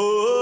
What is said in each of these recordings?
Oh.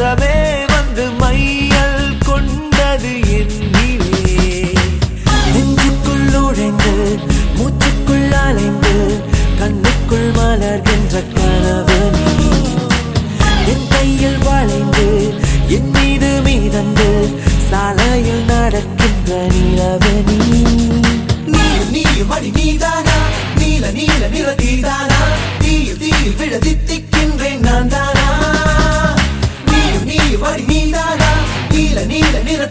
வசமே வந்து மையல் கொண்டது என்னிலே. நெஞ்சுக்குள் நுழைந்து மூச்சுக்குள் அலைந்து கண்ணுக்குள் மலர்கின்ற கனவு என் கையில் வளைந்து என் மீது மீதந்து சாலையில் நடக்கின்ற நிலவு நீ. நீயும் நீயும் நீதானா? நீல நீல நிற தீதானா தீயில் தீயில் விழ நீல நீல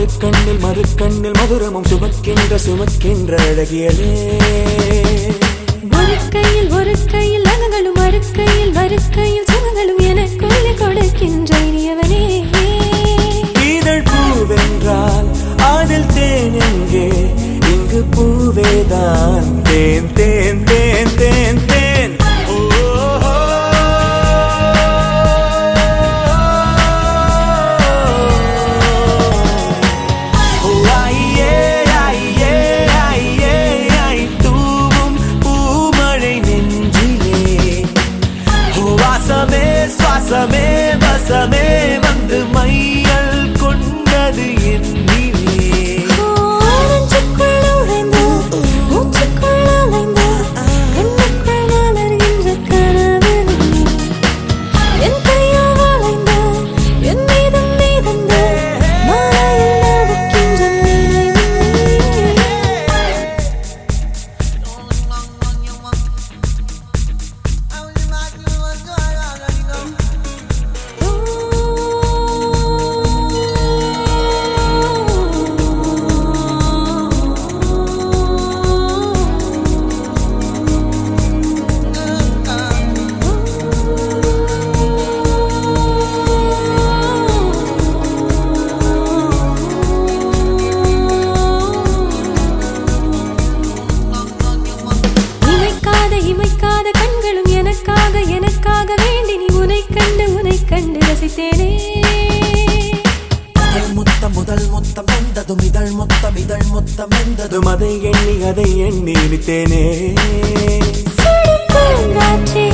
அமுதமும் மறு கண்ணில் மறு கண்ணில் மதுரமும் சுமக்கின்ற சுமக்கின்ற அழகியலே. ஒரு கையில் ஒரு கையில் அகங்களும் மறு கையில் மறு கையில் சுகங்களும் எனக்குள்ளே கொடுக்கின்ற இனியவனே. இதழ் பூவென்றால் அதில் தேன் எங்கே? இங்கு பூவேதான் தேன் தேன் தேன். இமைக்காத கண்களும் எனக்காக எனக்காக வேண்டி நீ உனை கண்டு உனை கண்டு ரசித்தேனே. முத்தம் முதல் முத்தம் எந்ததும் இதழ் முத்தம் இதழ் முத்தம் எந்ததும் அதை எண்ணி அதை எண்ணி இனித்தேனே. காற்றே